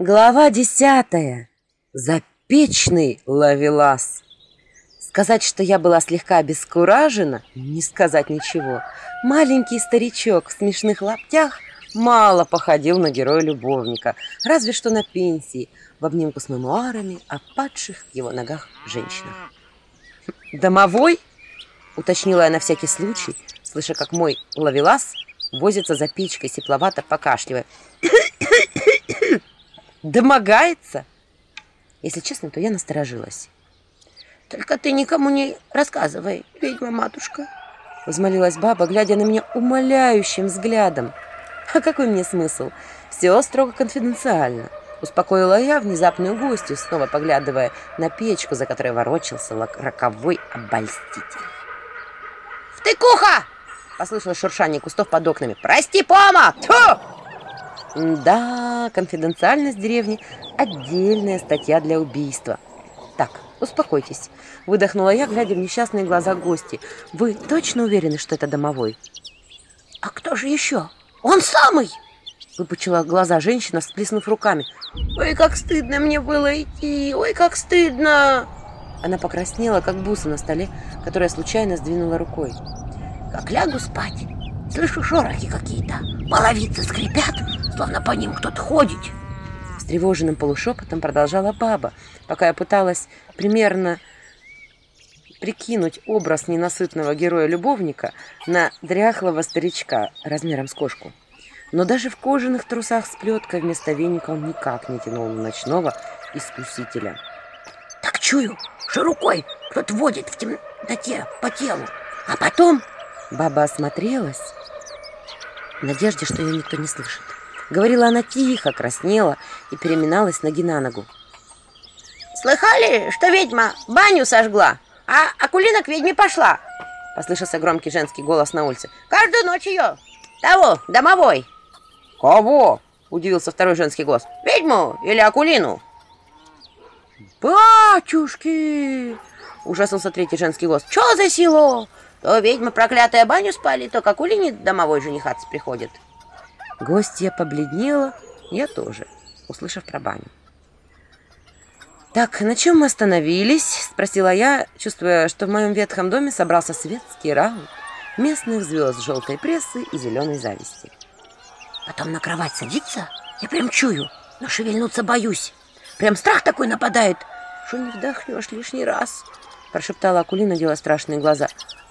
Глава десятая. Запечный ловелас. Сказать, что я была слегка обескуражена, не сказать ничего. Маленький старичок в смешных лаптях мало походил на героя-любовника, разве что на пенсии, в обнимку с мемуарами о падших к его ногах женщинах. «Домовой?» — уточнила я на всякий случай, слыша, как мой ловелас возится за печкой, тепловато покашливая. «Домогается?» Если честно, то я насторожилась. «Только ты никому не рассказывай, ведьма-матушка!» Возмолилась баба, глядя на меня умоляющим взглядом. «А какой мне смысл? Все строго конфиденциально!» Успокоила я внезапную гостью, снова поглядывая на печку, за которой ворочался роковой обольститель. «Втыкуха!» — послышалось шуршание кустов под окнами. «Прости, пома! Тьфу!» Да, конфиденциальность деревни – отдельная статья для убийства. Так, успокойтесь. Выдохнула я, глядя в несчастные глаза гости. Вы точно уверены, что это домовой? А кто же еще? Он самый! Выпучила глаза женщина, всплеснув руками. Ой, как стыдно мне было идти! Ой, как стыдно! Она покраснела, как буса на столе, которая случайно сдвинула рукой. Как лягу спать, слышу шорохи какие-то. Половицы скрипят, словно по ним кто-то ходит. С тревоженным полушепотом продолжала баба, пока я пыталась примерно прикинуть образ ненасытного героя-любовника на дряхлого старичка размером с кошку. Но даже в кожаных трусах с плеткой вместо веника он никак не тянул на ночного искусителя. Так чую, что рукой кто-то водит в темноте по телу. А потом баба осмотрелась в надежде, что ее никто не слышит. Говорила она тихо, краснела и переминалась ноги на ногу. «Слыхали, что ведьма баню сожгла, а Акулина к ведьме пошла?» Послышался громкий женский голос на улице. «Каждую ночь ее! Того, домовой!» «Кого?» – удивился второй женский голос. «Ведьму или Акулину?» «Батюшки!» – ужаснулся третий женский голос. «Че за село? То ведьма проклятая баню спали, то к Акулине домовой женихаться приходит». Гостья побледнела, я тоже, услышав про баню. «Так, на чем мы остановились?» – спросила я, чувствуя, что в моем ветхом доме собрался светский раут местных звезд желтой прессы и зеленой зависти. Потом на кровать садится, я прям чую, но шевельнуться боюсь. Прям страх такой нападает, что не вдохнешь лишний раз, прошептала Акулина, делая страшные глаза.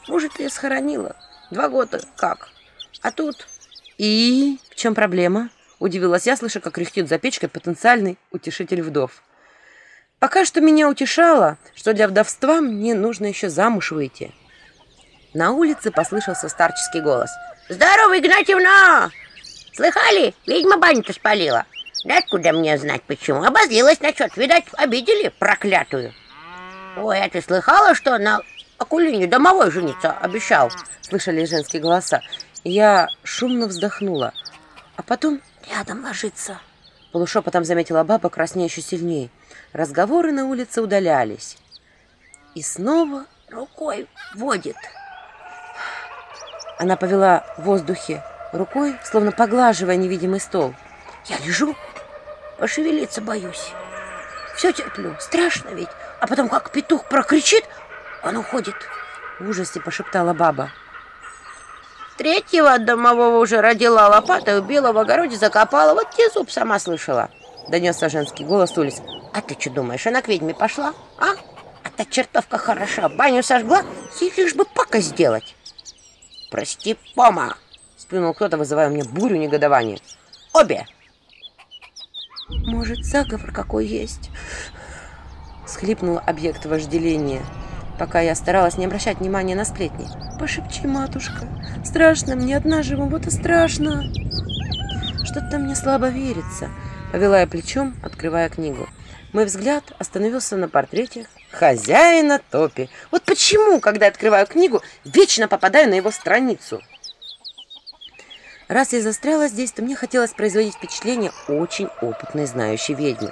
Может, я схоронила. Два года как. А тут «И в чем проблема?» – удивилась я, слыша, как кряхтит за печкой потенциальный утешитель вдов. Пока что меня утешало, что для вдовства мне нужно еще замуж выйти. На улице послышался старческий голос. «Здорово, Игнатьевна! Слыхали? Ведьма баню-то спалила. Да откуда мне знать почему? Обозлилась насчет, видать, обидели проклятую. Ой, а ты слыхала, что на Акулине домовой жениться обещал?» Слышали женские голоса. Я шумно вздохнула, а потом рядом ложится. Полушепотом заметила баба, краснея еще сильнее. Разговоры на улице удалялись. И снова рукой водит. Она повела в воздухе рукой, словно поглаживая невидимый стол. Я лежу, пошевелиться боюсь. Все терплю, страшно ведь. А потом, как петух прокричит, он уходит. В ужасе пошептала баба. Третьего домового уже родила лопатой, убила в огороде, закопала. Вот те зуб сама слышала. Донесся женский голос с улицы. А ты что думаешь, она к ведьме пошла? А? А та чертовка хороша, баню сожгла, ей лишь бы пока сделать. Прости, пома, сплюнул кто-то, вызывая меня бурю негодования. Обе. Может, заговор какой есть? Схлипнул объект вожделения пока я старалась не обращать внимания на сплетни. «Пошепчи, матушка, страшно мне одна живу, вот и страшно!» «Что-то мне слабо верится», — повела я плечом, открывая книгу. Мой взгляд остановился на портрете хозяина Топи. Вот почему, когда открываю книгу, вечно попадаю на его страницу? Раз я застряла здесь, то мне хотелось производить впечатление очень опытной знающей ведьмы,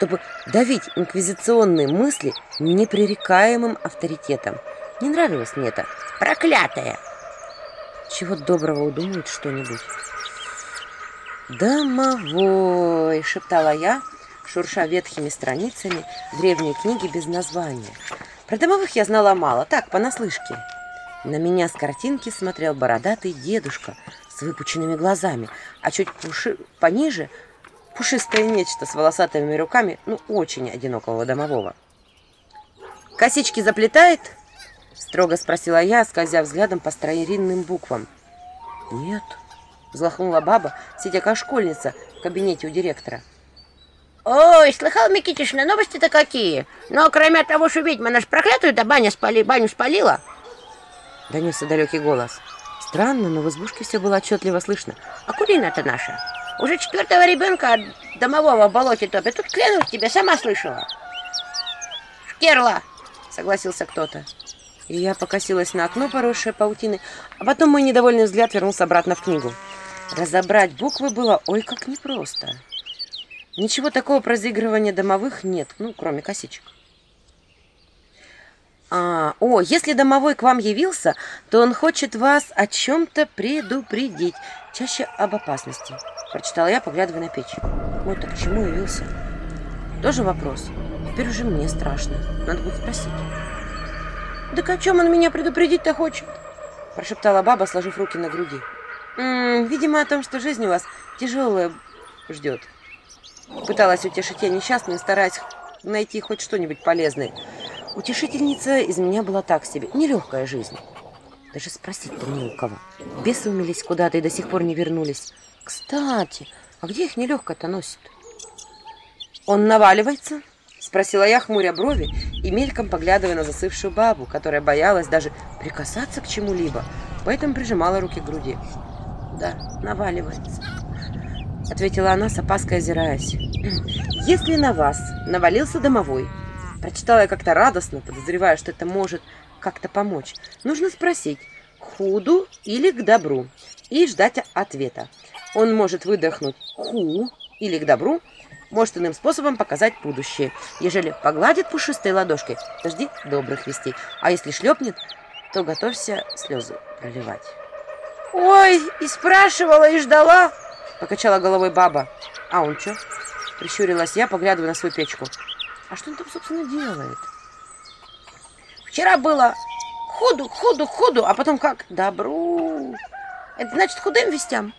чтобы давить инквизиционные мысли непререкаемым авторитетом. Не нравилось мне это. Проклятая! Чего доброго удумает что-нибудь. «Домовой!» — шептала я, шурша ветхими страницами древней книги без названия. Про домовых я знала мало, так, понаслышке. На меня с картинки смотрел бородатый дедушка с выпученными глазами, а чуть пуши... пониже пушистое нечто с волосатыми руками, ну, очень одинокого домового. «Косички заплетает?» — строго спросила я, скользя взглядом по старинным буквам. «Нет», — взлохнула баба, сидя как школьница в кабинете у директора. Ой, слыхал, Микитишна, новости-то какие? Но кроме того, что ведьма наш проклятую, да баня спали, баню спалила. Донесся далекий голос. Странно, но в избушке все было отчетливо слышно. А курина-то наша? Уже четвертого ребенка от домового в болоте топит. Тут клянусь тебе, сама слышала. Шкерла, согласился кто-то. И я покосилась на окно, поросшее паутиной, а потом мой недовольный взгляд вернулся обратно в книгу. Разобрать буквы было ой как непросто. Ничего такого про заигрывание домовых нет, ну, кроме косичек. А, о, если домовой к вам явился, то он хочет вас о чем-то предупредить, чаще об опасности. Прочитала я, поглядывая на печь. Вот так к чему явился? Тоже вопрос. Теперь уже мне страшно. Надо будет спросить. Да о чем он меня предупредить-то хочет? Прошептала баба, сложив руки на груди. М -м, видимо, о том, что жизнь у вас тяжелая ждет. Пыталась утешить я несчастную, стараясь найти хоть что-нибудь полезное. Утешительница из меня была так себе. Нелегкая жизнь. Даже спросить-то не у кого. Бесы умились куда-то и до сих пор не вернулись. Кстати, а где их нелегко-то носит? Он наваливается? Спросила я, хмуря брови и мельком поглядывая на засывшую бабу, которая боялась даже прикасаться к чему-либо, поэтому прижимала руки к груди. Да, наваливается ответила она с опаской озираясь. Если на вас навалился домовой, прочитала я как-то радостно, подозревая, что это может как-то помочь, нужно спросить, худу или к добру, и ждать ответа. Он может выдохнуть ху или к добру, может иным способом показать будущее. Ежели погладит пушистой ладошкой, то жди добрых вестей. А если шлепнет, то готовься слезы проливать. Ой, и спрашивала, и ждала, Покачала головой баба. А он что? Прищурилась я, поглядывая на свою печку. А что он там, собственно, делает? Вчера было худу, худу, худу, а потом как? Добру. Это значит худым вестям.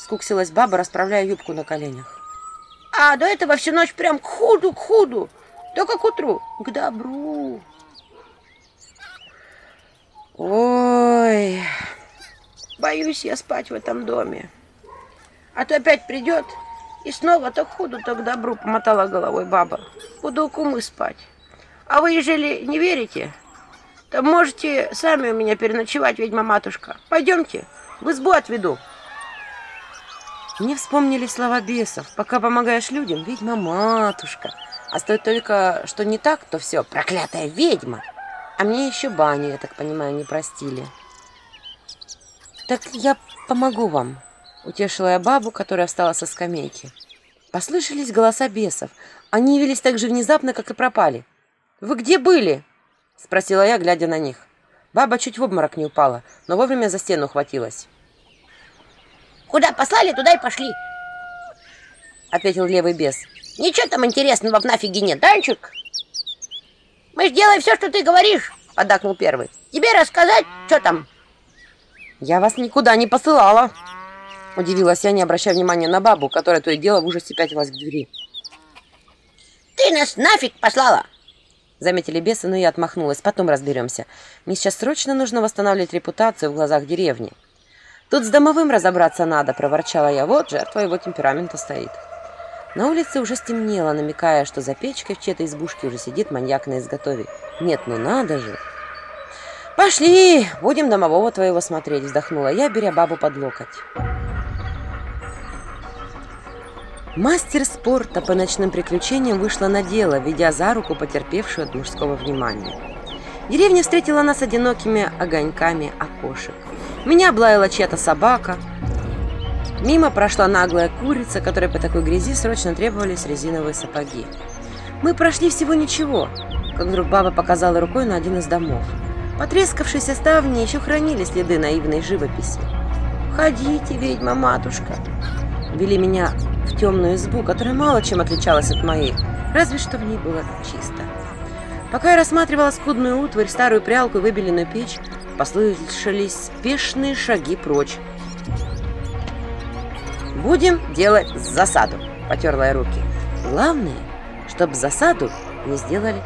Скуксилась баба, расправляя юбку на коленях. А до этого всю ночь прям к худу, к худу. Только к утру. К добру. Ой, боюсь я спать в этом доме. А то опять придет и снова то к худу, то к добру, помотала головой баба. Буду у кумы спать. А вы, ежели не верите, то можете сами у меня переночевать, ведьма-матушка. Пойдемте, в избу отведу. Мне вспомнили слова бесов. Пока помогаешь людям, ведьма-матушка. А стоит только, что не так, то все, проклятая ведьма. А мне еще баню, я так понимаю, не простили. Так я помогу вам, Утешила я бабу, которая встала со скамейки. Послышались голоса бесов. Они явились так же внезапно, как и пропали. «Вы где были?» – спросила я, глядя на них. Баба чуть в обморок не упала, но вовремя за стену ухватилась. «Куда послали, туда и пошли», – ответил левый бес. «Ничего там интересного в нафиге нет, Данчик?» «Мы ж делаем все, что ты говоришь», – поддакнул первый. «Тебе рассказать, что там?» «Я вас никуда не посылала», Удивилась я, не обращая внимания на бабу, которая то и дело в ужасе пятилась к двери. «Ты нас нафиг послала!» Заметили бесы, но я отмахнулась. Потом разберемся. Мне сейчас срочно нужно восстанавливать репутацию в глазах деревни. Тут с домовым разобраться надо, проворчала я. Вот жертва его темперамента стоит. На улице уже стемнело, намекая, что за печкой в чьей-то избушке уже сидит маньяк на изготове. Нет, ну надо же. «Пошли, будем домового твоего смотреть», вздохнула я, беря бабу под локоть. Мастер спорта по ночным приключениям вышла на дело, ведя за руку потерпевшую от мужского внимания. Деревня встретила нас одинокими огоньками окошек. Меня облаяла чья-то собака. Мимо прошла наглая курица, которой по такой грязи срочно требовались резиновые сапоги. Мы прошли всего ничего, как вдруг баба показала рукой на один из домов. Потрескавшиеся ставни еще хранили следы наивной живописи. «Входите, ведьма-матушка!» вели меня в темную избу, которая мало чем отличалась от моей, разве что в ней было чисто. Пока я рассматривала скудную утварь, старую прялку и выбеленную печь, послышались спешные шаги прочь. «Будем делать засаду», — потерла я руки. «Главное, чтобы засаду не сделали